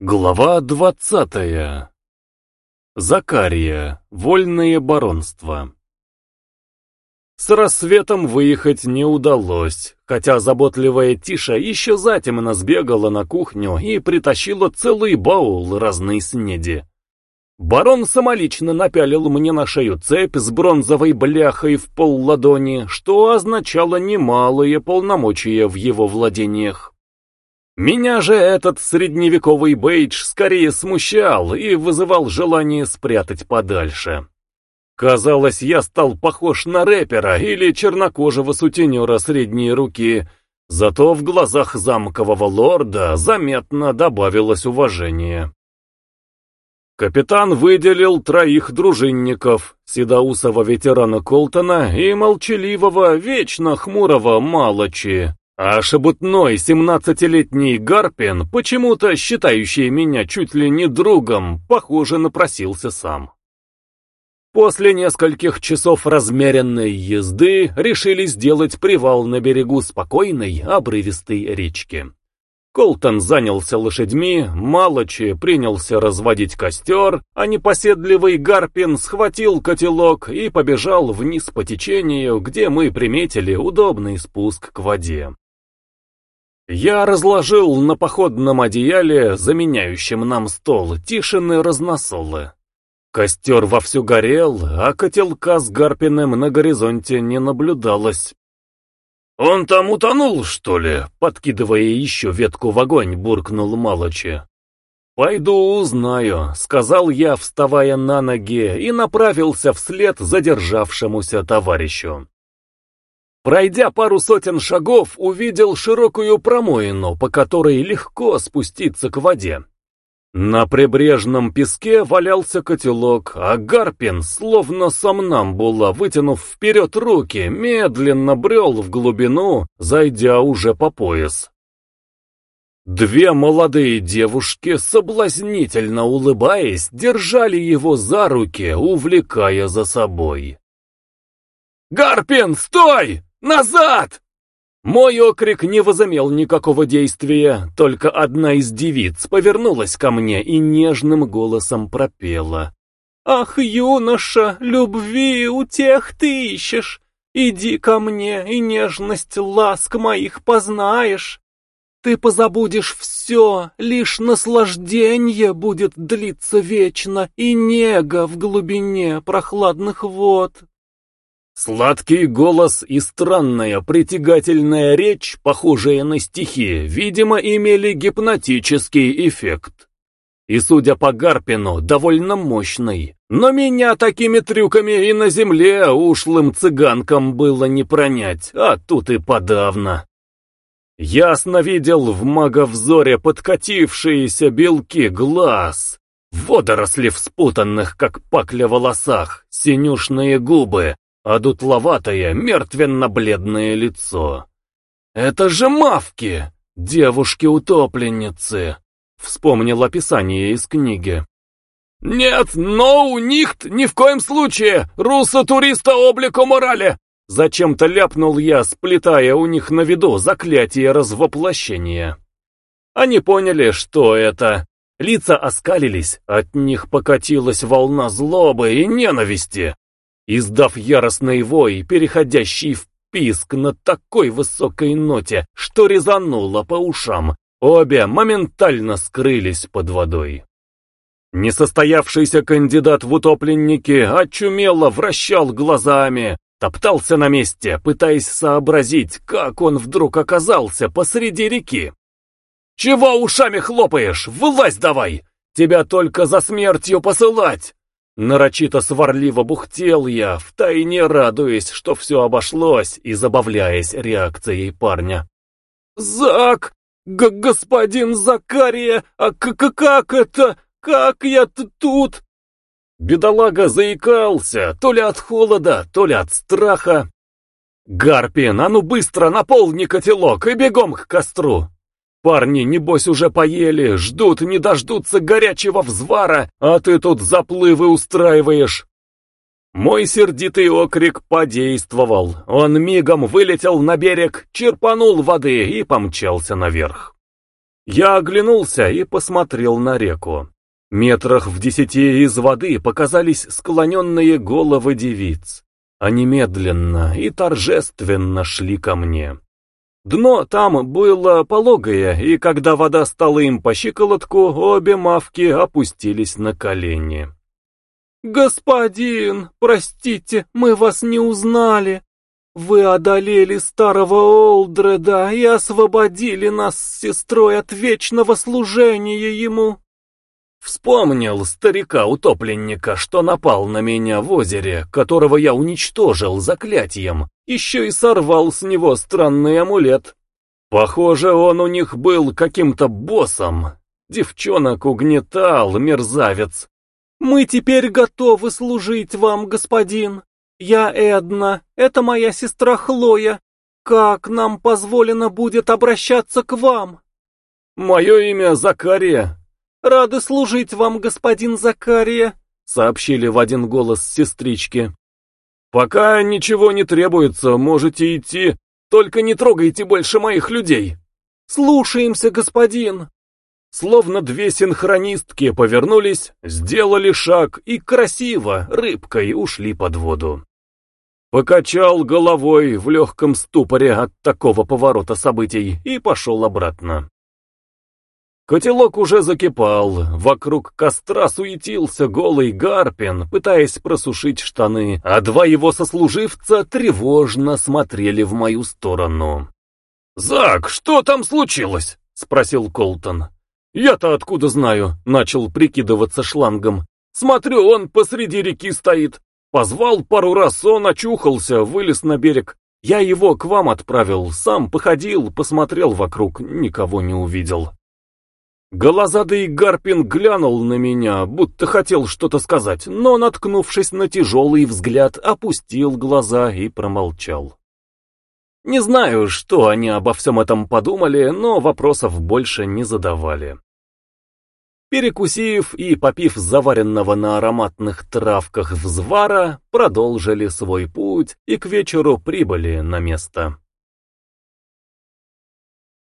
Глава двадцатая. Закария. Вольное баронство. С рассветом выехать не удалось, хотя заботливая Тиша еще затемно сбегала на кухню и притащила целый баул разной снеди. Барон самолично напялил мне на шею цепь с бронзовой бляхой в пол ладони, что означало немалые полномочия в его владениях. Меня же этот средневековый бейдж скорее смущал и вызывал желание спрятать подальше. Казалось, я стал похож на рэпера или чернокожего сутенера средней руки, зато в глазах замкового лорда заметно добавилось уважение. Капитан выделил троих дружинников, седоусого ветерана Колтона и молчаливого, вечно хмурого Малочи, а шебутной семнадцатилетний Гарпин, почему-то считающий меня чуть ли не другом, похоже, напросился сам. После нескольких часов размеренной езды решили сделать привал на берегу спокойной, обрывистой речки. Колтон занялся лошадьми, Малочи принялся разводить костер, а непоседливый Гарпин схватил котелок и побежал вниз по течению, где мы приметили удобный спуск к воде. Я разложил на походном одеяле, заменяющем нам стол, тишины разносолы. Костер вовсю горел, а котелка с Гарпиным на горизонте не наблюдалось. «Он там утонул, что ли?» — подкидывая еще ветку в огонь, буркнул Малочи. «Пойду узнаю», — сказал я, вставая на ноги, и направился вслед задержавшемуся товарищу. Пройдя пару сотен шагов, увидел широкую промоину, по которой легко спуститься к воде. На прибрежном песке валялся котелок, а Гарпин, словно сомнамбула, вытянув вперед руки, медленно брел в глубину, зайдя уже по пояс. Две молодые девушки, соблазнительно улыбаясь, держали его за руки, увлекая за собой. «Гарпин, стой!» «Назад!» Мой окрик не возымел никакого действия, только одна из девиц повернулась ко мне и нежным голосом пропела. «Ах, юноша, любви у тех ты ищешь! Иди ко мне, и нежность ласк моих познаешь! Ты позабудешь все, лишь наслаждение будет длиться вечно и нега в глубине прохладных вод!» Сладкий голос и странная притягательная речь, похожие на стихи, видимо, имели гипнотический эффект. И, судя по Гарпину, довольно мощный. Но меня такими трюками и на земле ушлым цыганкам было не пронять, а тут и подавно. Ясно видел в маговзоре подкатившиеся белки глаз, водоросли в спутанных, как пакля волосах, синюшные губы, а дутловатое, мертвенно-бледное лицо. «Это же мавки! Девушки-утопленницы!» Вспомнил описание из книги. «Нет, ноу, нихт, ни в коем случае! Руссо-туриста облику морали!» Зачем-то ляпнул я, сплетая у них на виду заклятие развоплощения. Они поняли, что это. Лица оскалились, от них покатилась волна злобы и ненависти. Издав яростный вой, переходящий в писк на такой высокой ноте, что резануло по ушам, обе моментально скрылись под водой. Несостоявшийся кандидат в утопленники очумело вращал глазами, топтался на месте, пытаясь сообразить, как он вдруг оказался посреди реки. «Чего ушами хлопаешь? Вылазь давай! Тебя только за смертью посылать!» Нарочито сварливо бухтел я, втайне радуясь, что все обошлось, и забавляясь реакцией парня. «Зак! Г господин Закария! А к -к как это? Как я тут?» Бедолага заикался, то ли от холода, то ли от страха. «Гарпин, а ну быстро наполни котелок и бегом к костру!» Парни, небось, уже поели, ждут, не дождутся горячего взвара, а ты тут заплывы устраиваешь. Мой сердитый окрик подействовал. Он мигом вылетел на берег, черпанул воды и помчался наверх. Я оглянулся и посмотрел на реку. Метрах в десяти из воды показались склоненные головы девиц. Они медленно и торжественно шли ко мне. Дно там было пологое, и когда вода стала им по щиколотку, обе мавки опустились на колени. «Господин, простите, мы вас не узнали. Вы одолели старого Олдреда и освободили нас с сестрой от вечного служения ему». Вспомнил старика-утопленника, что напал на меня в озере, которого я уничтожил заклятием, еще и сорвал с него странный амулет. Похоже, он у них был каким-то боссом. Девчонок угнетал, мерзавец. «Мы теперь готовы служить вам, господин. Я Эдна, это моя сестра Хлоя. Как нам позволено будет обращаться к вам?» «Мое имя Закария», «Рады служить вам, господин Закария», — сообщили в один голос сестрички. «Пока ничего не требуется, можете идти, только не трогайте больше моих людей». «Слушаемся, господин». Словно две синхронистки повернулись, сделали шаг и красиво, рыбкой, ушли под воду. Покачал головой в легком ступоре от такого поворота событий и пошел обратно. Котелок уже закипал, вокруг костра суетился голый Гарпин, пытаясь просушить штаны, а два его сослуживца тревожно смотрели в мою сторону. «Зак, что там случилось?» — спросил Колтон. «Я-то откуда знаю?» — начал прикидываться шлангом. «Смотрю, он посреди реки стоит. Позвал пару раз, он очухался, вылез на берег. Я его к вам отправил, сам походил, посмотрел вокруг, никого не увидел». Голозадый Гарпин глянул на меня, будто хотел что-то сказать, но, наткнувшись на тяжелый взгляд, опустил глаза и промолчал. Не знаю, что они обо всем этом подумали, но вопросов больше не задавали. Перекусив и попив заваренного на ароматных травках взвара, продолжили свой путь и к вечеру прибыли на место.